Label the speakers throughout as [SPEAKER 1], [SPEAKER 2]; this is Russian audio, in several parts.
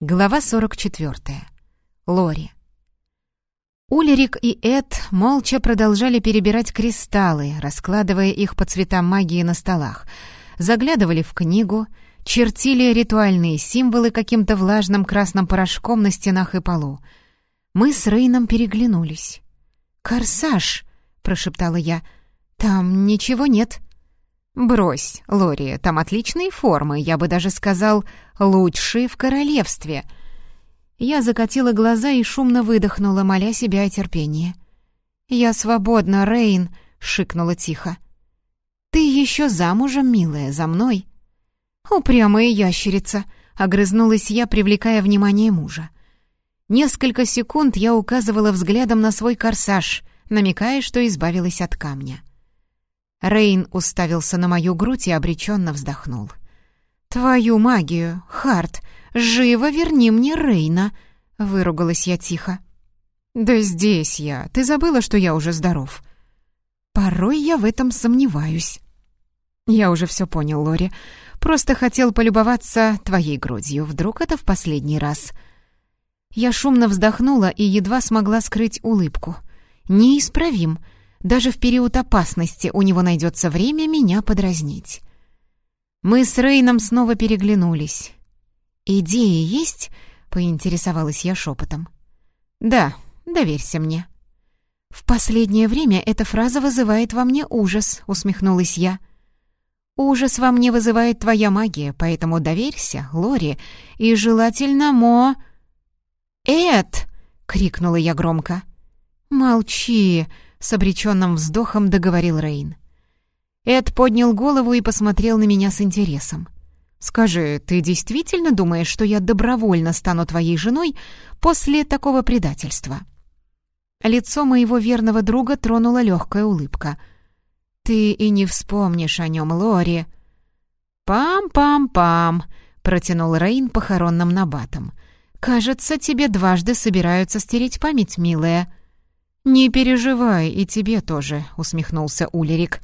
[SPEAKER 1] Глава 44. Лори. Улерик и Эд молча продолжали перебирать кристаллы, раскладывая их по цветам магии на столах, заглядывали в книгу, чертили ритуальные символы каким-то влажным красным порошком на стенах и полу. Мы с Рейном переглянулись. «Корсаж!» — прошептала я. «Там ничего нет». «Брось, Лори, там отличные формы, я бы даже сказал, лучшие в королевстве». Я закатила глаза и шумно выдохнула, моля себя о терпении. «Я свободна, Рейн», — шикнула тихо. «Ты еще замужем, милая, за мной?» «Упрямая ящерица», — огрызнулась я, привлекая внимание мужа. Несколько секунд я указывала взглядом на свой корсаж, намекая, что избавилась от камня. Рейн уставился на мою грудь и обреченно вздохнул. «Твою магию, Харт! Живо верни мне Рейна!» — выругалась я тихо. «Да здесь я. Ты забыла, что я уже здоров?» «Порой я в этом сомневаюсь». «Я уже все понял, Лори. Просто хотел полюбоваться твоей грудью. Вдруг это в последний раз?» Я шумно вздохнула и едва смогла скрыть улыбку. «Неисправим!» Даже в период опасности у него найдется время меня подразнить. Мы с Рейном снова переглянулись. «Идеи есть?» — поинтересовалась я шепотом. «Да, доверься мне». «В последнее время эта фраза вызывает во мне ужас», — усмехнулась я. «Ужас во мне вызывает твоя магия, поэтому доверься, Лори, и желательно Мо...» «Эд!» — крикнула я громко. «Молчи!» — с обреченным вздохом договорил Рейн. Эд поднял голову и посмотрел на меня с интересом. «Скажи, ты действительно думаешь, что я добровольно стану твоей женой после такого предательства?» Лицо моего верного друга тронула легкая улыбка. «Ты и не вспомнишь о нем, Лори». «Пам-пам-пам», — протянул Рейн похоронным набатом. «Кажется, тебе дважды собираются стереть память, милая». «Не переживай, и тебе тоже», — усмехнулся Улерик.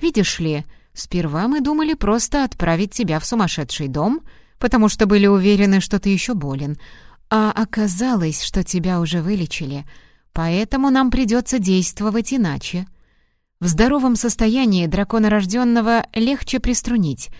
[SPEAKER 1] «Видишь ли, сперва мы думали просто отправить тебя в сумасшедший дом, потому что были уверены, что ты еще болен, а оказалось, что тебя уже вылечили, поэтому нам придется действовать иначе. В здоровом состоянии драконорожденного легче приструнить».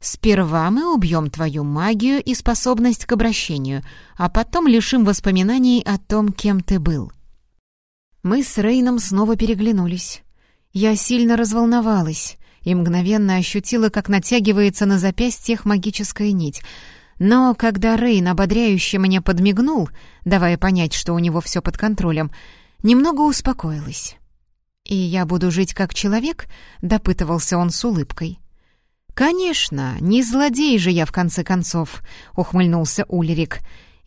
[SPEAKER 1] Сперва мы убьем твою магию и способность к обращению, а потом лишим воспоминаний о том, кем ты был. Мы с Рейном снова переглянулись. Я сильно разволновалась и мгновенно ощутила, как натягивается на запястьях магическая нить. Но когда Рейн ободряюще мне подмигнул, давая понять, что у него все под контролем, немного успокоилась. «И я буду жить как человек?» — допытывался он с улыбкой. «Конечно, не злодей же я, в конце концов», — ухмыльнулся Ульрик.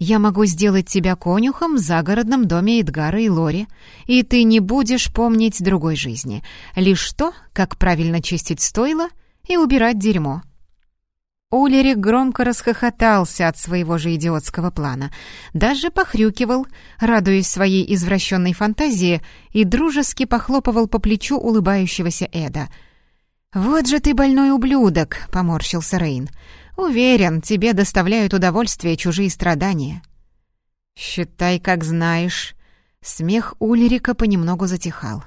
[SPEAKER 1] Я могу сделать тебя конюхом в загородном доме Эдгара и Лори, и ты не будешь помнить другой жизни, лишь то, как правильно чистить стойла и убирать дерьмо». Улерик громко расхохотался от своего же идиотского плана, даже похрюкивал, радуясь своей извращенной фантазии, и дружески похлопывал по плечу улыбающегося Эда. «Вот же ты больной ублюдок!» — поморщился Рейн. Уверен, тебе доставляют удовольствие чужие страдания». «Считай, как знаешь». Смех Ульрика понемногу затихал.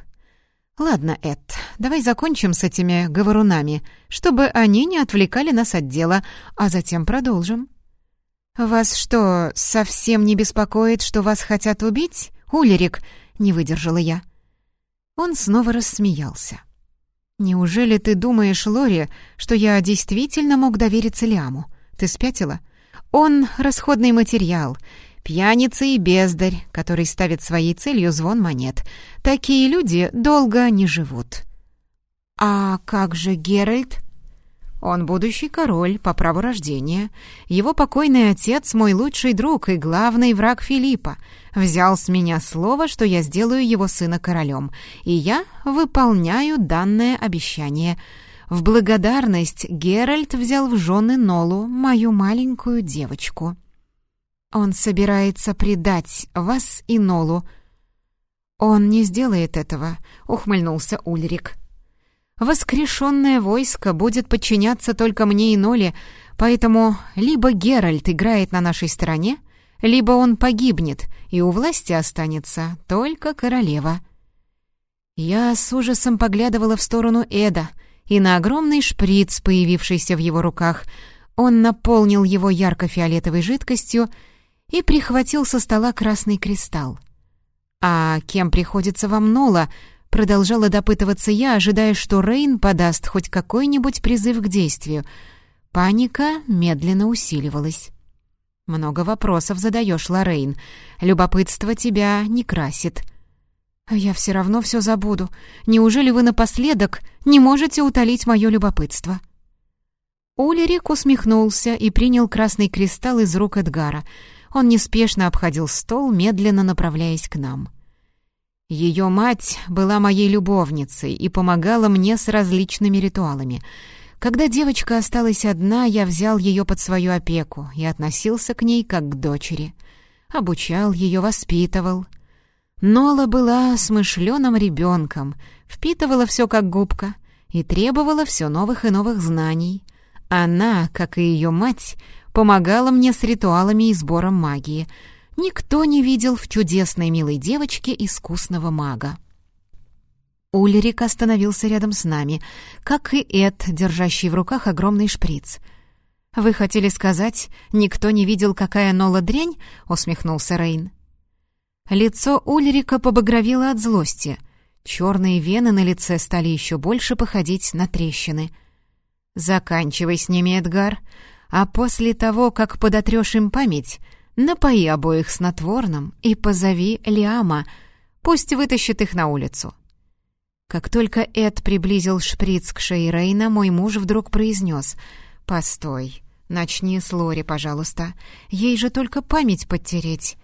[SPEAKER 1] «Ладно, Эд, давай закончим с этими говорунами, чтобы они не отвлекали нас от дела, а затем продолжим». «Вас что, совсем не беспокоит, что вас хотят убить, Ульрик?» — не выдержала я. Он снова рассмеялся. «Неужели ты думаешь, Лори, что я действительно мог довериться Лиаму? Ты спятила? Он — расходный материал, пьяница и бездарь, который ставит своей целью звон монет. Такие люди долго не живут». «А как же Геральт?» Он будущий король по праву рождения. Его покойный отец — мой лучший друг и главный враг Филиппа. Взял с меня слово, что я сделаю его сына королем, и я выполняю данное обещание. В благодарность Геральт взял в жены Нолу, мою маленькую девочку. Он собирается предать вас и Нолу. «Он не сделает этого», — ухмыльнулся Ульрик. Воскрешенное войско будет подчиняться только мне и Ноле, поэтому либо Геральт играет на нашей стороне, либо он погибнет, и у власти останется только королева». Я с ужасом поглядывала в сторону Эда и на огромный шприц, появившийся в его руках. Он наполнил его ярко-фиолетовой жидкостью и прихватил со стола красный кристалл. «А кем приходится вам Нола?» — продолжала допытываться я, ожидая, что Рейн подаст хоть какой-нибудь призыв к действию. Паника медленно усиливалась. «Много вопросов задаешь, Лоррейн. Любопытство тебя не красит». «А я все равно все забуду. Неужели вы напоследок не можете утолить мое любопытство?» Улерик усмехнулся и принял красный кристалл из рук Эдгара. Он неспешно обходил стол, медленно направляясь к нам. Ее мать была моей любовницей и помогала мне с различными ритуалами. Когда девочка осталась одна, я взял ее под свою опеку и относился к ней как к дочери. Обучал ее, воспитывал — Нола была смышленым ребенком, впитывала все как губка и требовала все новых и новых знаний. Она, как и ее мать, помогала мне с ритуалами и сбором магии. Никто не видел в чудесной милой девочке искусного мага. Ульрик остановился рядом с нами, как и Эд, держащий в руках огромный шприц. «Вы хотели сказать, никто не видел, какая Нола дрянь?» — усмехнулся Рейн. Лицо Ульрика побагровело от злости. Черные вены на лице стали еще больше походить на трещины. «Заканчивай с ними, Эдгар, а после того, как подотрешь им память, напои обоих снотворным и позови Лиама, пусть вытащит их на улицу». Как только Эд приблизил шприц к шее мой муж вдруг произнес «Постой, начни с Лори, пожалуйста, ей же только память подтереть».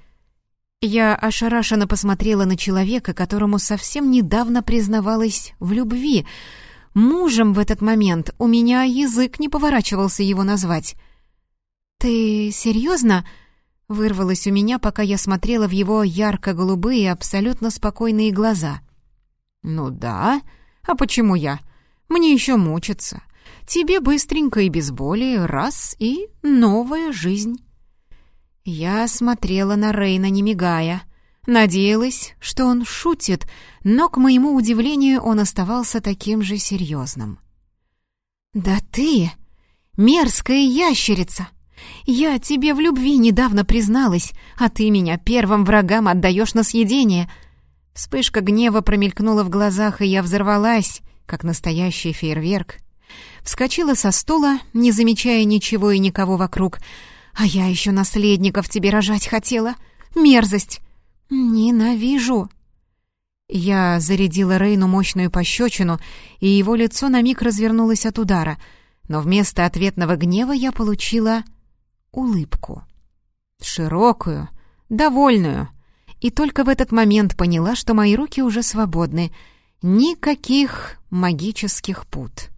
[SPEAKER 1] Я ошарашенно посмотрела на человека, которому совсем недавно признавалась в любви. Мужем в этот момент у меня язык не поворачивался его назвать. «Ты серьезно?» — вырвалось у меня, пока я смотрела в его ярко-голубые, абсолютно спокойные глаза. «Ну да. А почему я? Мне еще мучиться. Тебе быстренько и без боли, раз — и новая жизнь». Я смотрела на Рейна, не мигая. Надеялась, что он шутит, но, к моему удивлению, он оставался таким же серьезным. «Да ты, мерзкая ящерица! Я тебе в любви недавно призналась, а ты меня первым врагам отдаешь на съедение!» Вспышка гнева промелькнула в глазах, и я взорвалась, как настоящий фейерверк. Вскочила со стула, не замечая ничего и никого вокруг, а я еще наследников тебе рожать хотела. Мерзость! Ненавижу!» Я зарядила Рейну мощную пощечину, и его лицо на миг развернулось от удара, но вместо ответного гнева я получила улыбку. Широкую, довольную. И только в этот момент поняла, что мои руки уже свободны. Никаких магических пут.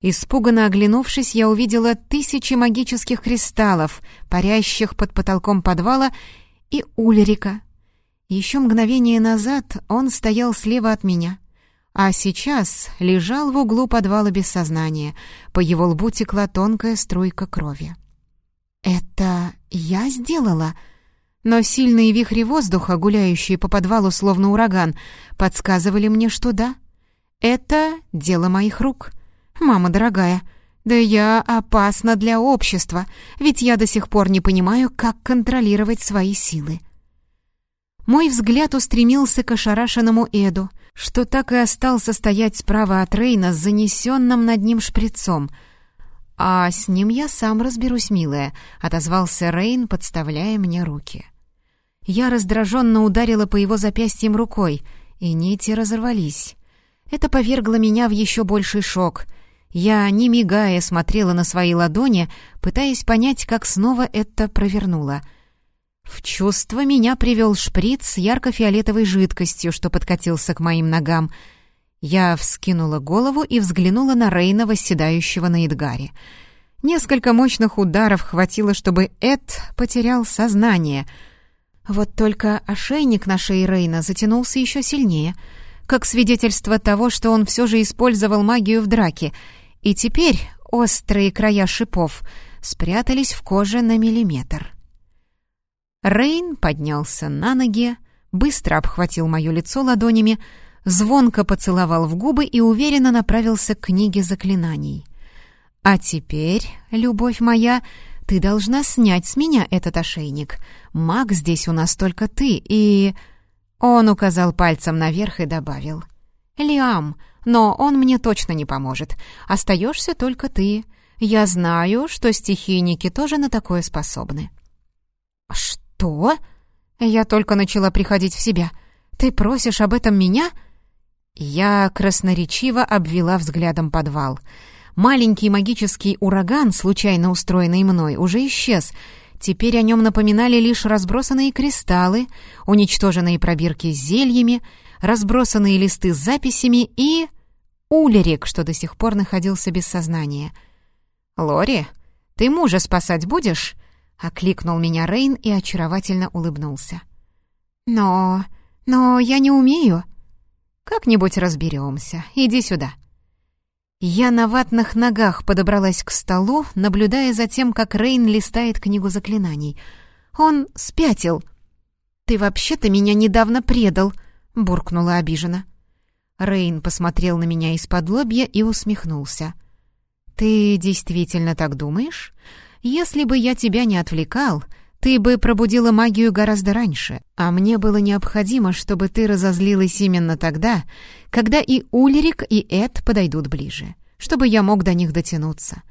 [SPEAKER 1] Испуганно оглянувшись, я увидела тысячи магических кристаллов, парящих под потолком подвала, и Ульрика. Еще мгновение назад он стоял слева от меня, а сейчас лежал в углу подвала без сознания. По его лбу текла тонкая струйка крови. «Это я сделала?» Но сильные вихри воздуха, гуляющие по подвалу словно ураган, подсказывали мне, что да. Это дело моих рук — «Мама дорогая, да я опасна для общества, ведь я до сих пор не понимаю, как контролировать свои силы». Мой взгляд устремился к ошарашенному Эду, что так и остался стоять справа от Рейна с занесенным над ним шприцом. «А с ним я сам разберусь, милая», — отозвался Рейн, подставляя мне руки. Я раздраженно ударила по его запястьям рукой, и нити разорвались. Это повергло меня в еще больший шок — я, не мигая, смотрела на свои ладони, пытаясь понять, как снова это провернуло. В чувство меня привел шприц с ярко-фиолетовой жидкостью, что подкатился к моим ногам. Я вскинула голову и взглянула на Рейна, восседающего на Эдгаре. Несколько мощных ударов хватило, чтобы Эд потерял сознание. Вот только ошейник на шее Рейна затянулся еще сильнее — как свидетельство того, что он все же использовал магию в драке, и теперь острые края шипов спрятались в коже на миллиметр. Рейн поднялся на ноги, быстро обхватил мое лицо ладонями, звонко поцеловал в губы и уверенно направился к книге заклинаний. «А теперь, любовь моя, ты должна снять с меня этот ошейник. Маг здесь у нас только ты, и...» Он указал пальцем наверх и добавил. «Лиам, но он мне точно не поможет. Остаешься только ты. Я знаю, что стихийники тоже на такое способны». «Что?» Я только начала приходить в себя. «Ты просишь об этом меня?» Я красноречиво обвела взглядом подвал. Маленький магический ураган, случайно устроенный мной, уже исчез. Теперь о нем напоминали лишь разбросанные кристаллы, уничтоженные пробирки с зельями, разбросанные листы с записями и... Улерик, что до сих пор находился без сознания. «Лори, ты мужа спасать будешь?» — окликнул меня Рейн и очаровательно улыбнулся. «Но... но я не умею». «Как-нибудь разберемся. Иди сюда». Я на ватных ногах подобралась к столу, наблюдая за тем, как Рейн листает книгу заклинаний. Он спятил. «Ты вообще-то меня недавно предал», — буркнула обиженно. Рейн посмотрел на меня из-под лобья и усмехнулся. «Ты действительно так думаешь? Если бы я тебя не отвлекал, ты бы пробудила магию гораздо раньше, а мне было необходимо, чтобы ты разозлилась именно тогда, когда и Ульрик, и Эд подойдут ближе, чтобы я мог до них дотянуться.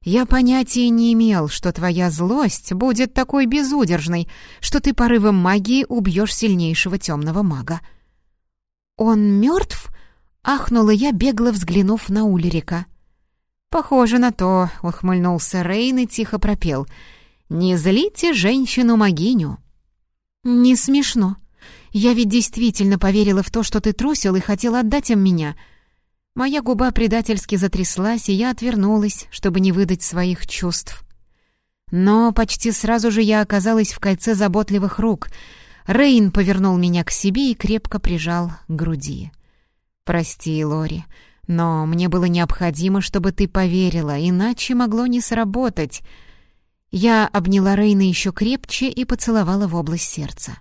[SPEAKER 1] Я понятия не имел, что твоя злость будет такой безудержной, что ты порывом магии убьешь сильнейшего темного мага. «Он мертв?» — ахнула я, бегло взглянув на Ульрика. «Похоже на то», — ухмыльнулся Рейн и тихо пропел. «Не злите женщину-могиню». «Не смешно. Я ведь действительно поверила в то, что ты трусил и хотел отдать им меня». Моя губа предательски затряслась, и я отвернулась, чтобы не выдать своих чувств. Но почти сразу же я оказалась в кольце заботливых рук. Рейн повернул меня к себе и крепко прижал к груди. «Прости, Лори, но мне было необходимо, чтобы ты поверила, иначе могло не сработать. Я обняла Рейна еще крепче и поцеловала в область сердца.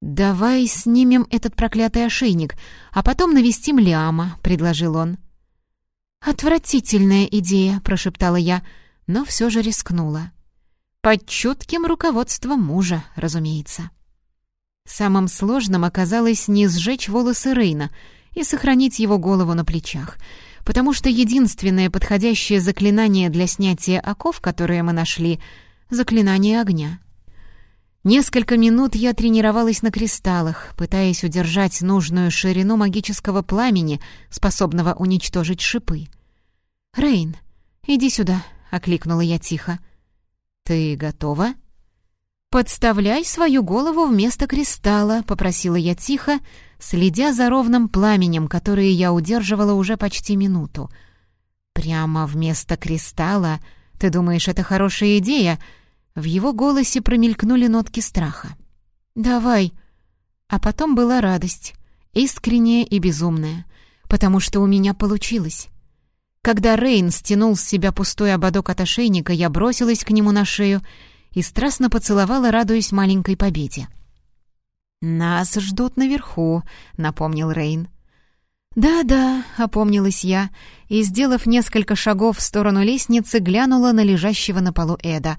[SPEAKER 1] «Давай снимем этот проклятый ошейник, а потом навестим Лиама», — предложил он. «Отвратительная идея», — прошептала я, но все же рискнула. Под чутким руководством мужа, разумеется. Самым сложным оказалось не сжечь волосы Рейна — и сохранить его голову на плечах, потому что единственное подходящее заклинание для снятия оков, которое мы нашли — заклинание огня. Несколько минут я тренировалась на кристаллах, пытаясь удержать нужную ширину магического пламени, способного уничтожить шипы. «Рейн, иди сюда», — окликнула я тихо. «Ты готова?» «Подставляй свою голову вместо кристалла», — попросила я тихо, следя за ровным пламенем, которое я удерживала уже почти минуту. «Прямо вместо кристалла? Ты думаешь, это хорошая идея?» В его голосе промелькнули нотки страха. «Давай». А потом была радость, искренняя и безумная, потому что у меня получилось. Когда Рейн стянул с себя пустой ободок от ошейника, я бросилась к нему на шею — и страстно поцеловала, радуясь маленькой победе. «Нас ждут наверху», — напомнил Рейн. «Да-да», — опомнилась я, и, сделав несколько шагов в сторону лестницы, глянула на лежащего на полу Эда.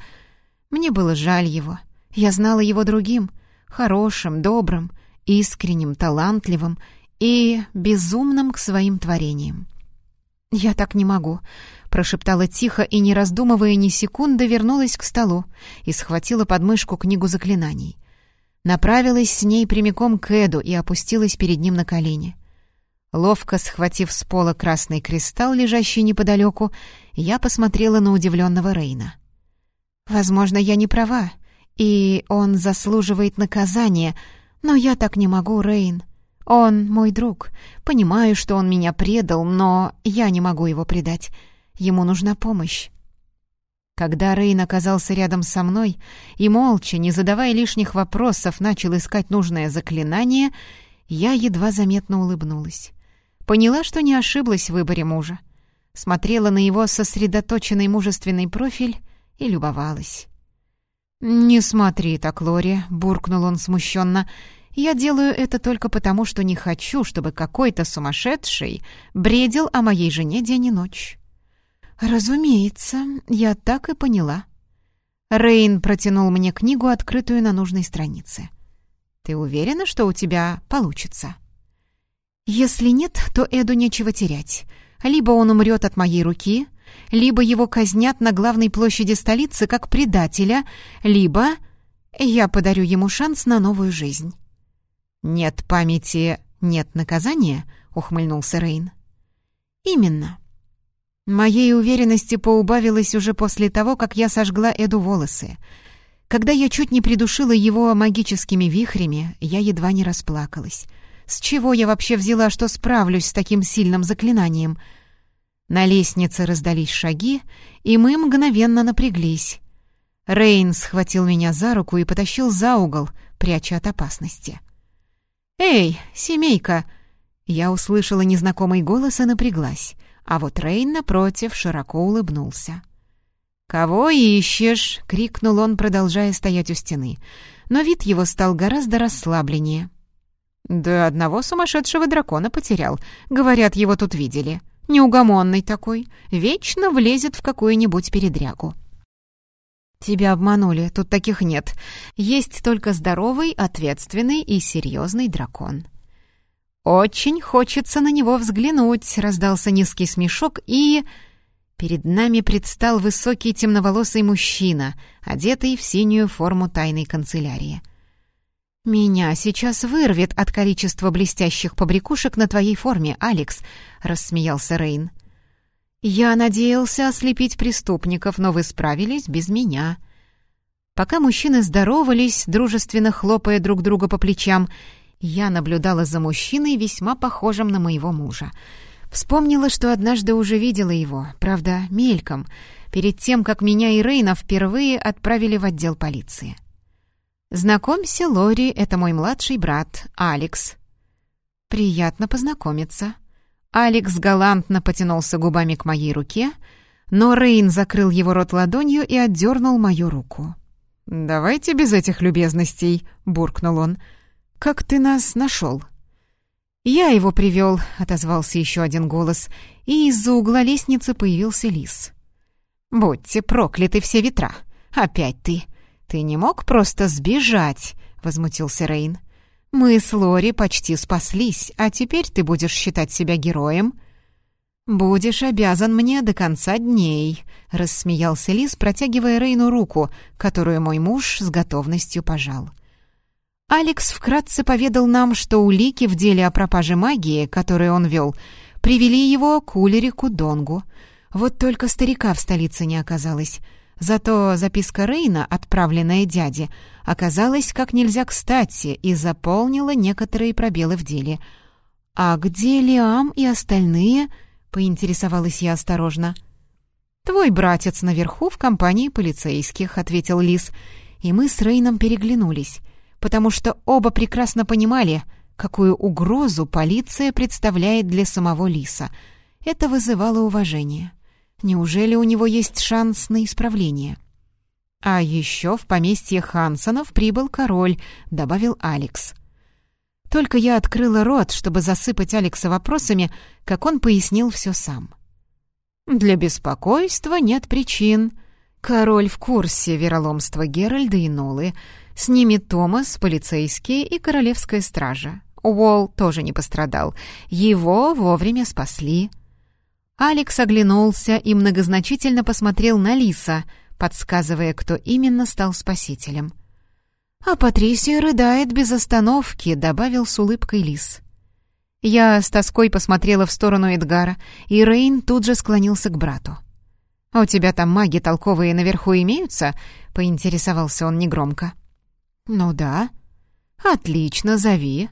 [SPEAKER 1] Мне было жаль его. Я знала его другим, хорошим, добрым, искренним, талантливым и безумным к своим творениям. «Я так не могу», — прошептала тихо и, не раздумывая ни секунды, вернулась к столу и схватила подмышку книгу заклинаний. Направилась с ней прямиком к Эду и опустилась перед ним на колени. Ловко схватив с пола красный кристалл, лежащий неподалеку, я посмотрела на удивленного Рейна. «Возможно, я не права, и он заслуживает наказания, но я так не могу, Рейн. Он мой друг. Понимаю, что он меня предал, но я не могу его предать. Ему нужна помощь. Когда Рейн оказался рядом со мной и молча, не задавая лишних вопросов, начал искать нужное заклинание, Я едва заметно улыбнулась. Поняла, что не ошиблась в выборе мужа. Смотрела на его сосредоточенный мужественный профиль и любовалась. «Не смотри так, Лори», — буркнул он смущенно. «Я делаю это только потому, что не хочу, чтобы какой-то сумасшедший бредил о моей жене день и ночь». «Разумеется, я так и поняла». Рейн протянул мне книгу, открытую на нужной странице. «Ты уверена, что у тебя получится?» «Если нет, то Эду нечего терять. Либо он умрет от моей руки, либо его казнят на главной площади столицы как предателя, либо я подарю ему шанс на новую жизнь». «Нет памяти, нет наказания?» — ухмыльнулся Рейн. «Именно. Моей уверенности поубавилось уже после того, как я сожгла Эду волосы. Когда я чуть не придушила его магическими вихрями, я едва не расплакалась. С чего я вообще взяла, что справлюсь с таким сильным заклинанием — на лестнице раздались шаги, и мы мгновенно напряглись. Рейн схватил меня за руку и потащил за угол, пряча от опасности. «Эй, семейка!» Я услышала незнакомый голос и напряглась, а вот Рейн, напротив, широко улыбнулся. «Кого ищешь?» — крикнул он, продолжая стоять у стены. Но вид его стал гораздо расслабленнее. «Да одного сумасшедшего дракона потерял. Говорят, его тут видели. Неугомонный такой, вечно влезет в какую-нибудь передрягу. «Тебя обманули, тут таких нет. Есть только здоровый, ответственный и серьезный дракон». «Очень хочется на него взглянуть», — раздался низкий смешок, и... Перед нами предстал высокий темноволосый мужчина, одетый в синюю форму тайной канцелярии. «Меня сейчас вырвет от количества блестящих побрякушек на твоей форме, Алекс», — рассмеялся Рейн. «Я надеялся ослепить преступников, но вы справились без меня». Пока мужчины здоровались, дружественно хлопая друг друга по плечам, я наблюдала за мужчиной, весьма похожим на моего мужа. Вспомнила, что однажды уже видела его, правда, мельком, перед тем, как меня и Рейна впервые отправили в отдел полиции. «Знакомься, Лори, это мой младший брат, Алекс». «Приятно познакомиться». Алекс галантно потянулся губами к моей руке, но Рейн закрыл его рот ладонью и отдернул мою руку. «Давайте без этих любезностей», — буркнул он. «Как ты нас нашел?» «Я его привел», — отозвался еще один голос, и из-за угла лестницы появился лис. «Будьте прокляты все ветра! Опять ты! «Ты не мог просто сбежать?» — возмутился Рейн. «Мы с Лори почти спаслись, а теперь ты будешь считать себя героем?» «Будешь обязан мне до конца дней», — рассмеялся Лис, протягивая Рейну руку, которую мой муж с готовностью пожал. Алекс вкратце поведал нам, что улики в деле о пропаже магии, которые он вел, привели его к Улерику Донгу. Вот только старика в столице не оказалось — Зато записка Рейна, отправленная дяде, оказалась как нельзя кстати и заполнила некоторые пробелы в деле. «А где Лиам и остальные?» — поинтересовалась я осторожно. «Твой братец наверху в компании полицейских», — ответил Лис. И мы с Рейном переглянулись, потому что оба прекрасно понимали, какую угрозу полиция представляет для самого Лиса. Это вызывало уважение. Неужели у него есть шанс на исправление? А еще в поместье Хансонов прибыл король, добавил Алекс. Только я открыла рот, чтобы засыпать Алекса вопросами, как он пояснил все сам. «Для беспокойства нет причин. Король в курсе вероломства Геральда и Нолы. С ними Томас, полицейские и королевская стража. Уолл тоже не пострадал. Его вовремя спасли. Алекс оглянулся и многозначительно посмотрел на Лиса, подсказывая, кто именно стал спасителем. «А Патрисия рыдает без остановки», — добавил с улыбкой Лис. Я с тоской посмотрела в сторону Эдгара, и Рейн тут же склонился к брату. «А у тебя там маги толковые наверху имеются?» — поинтересовался он негромко. «Ну да». «Отлично, зови».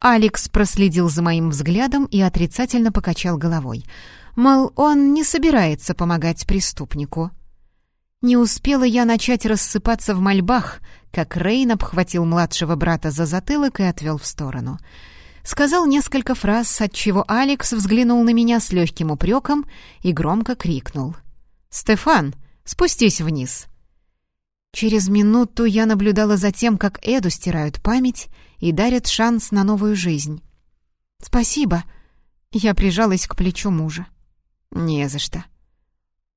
[SPEAKER 1] Алекс проследил за моим взглядом и отрицательно покачал головой — Мол, он не собирается помогать преступнику. Не успела я начать рассыпаться в мольбах, как Рейн обхватил младшего брата за затылок и отвел в сторону. Сказал несколько фраз, отчего Алекс взглянул на меня с легким упреком и громко крикнул. «Стефан, спустись вниз!» Через минуту я наблюдала за тем, как Эду стирают память и дарят шанс на новую жизнь. «Спасибо!» Я прижалась к плечу мужа. «Не за что».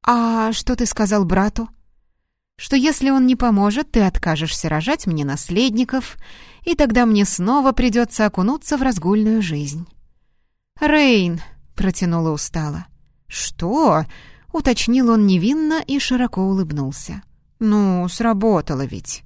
[SPEAKER 1] «А что ты сказал брату?» «Что если он не поможет, ты откажешься рожать мне наследников, и тогда мне снова придется окунуться в разгульную жизнь». «Рейн!» — протянула устало. «Что?» — уточнил он невинно и широко улыбнулся. «Ну, сработало ведь».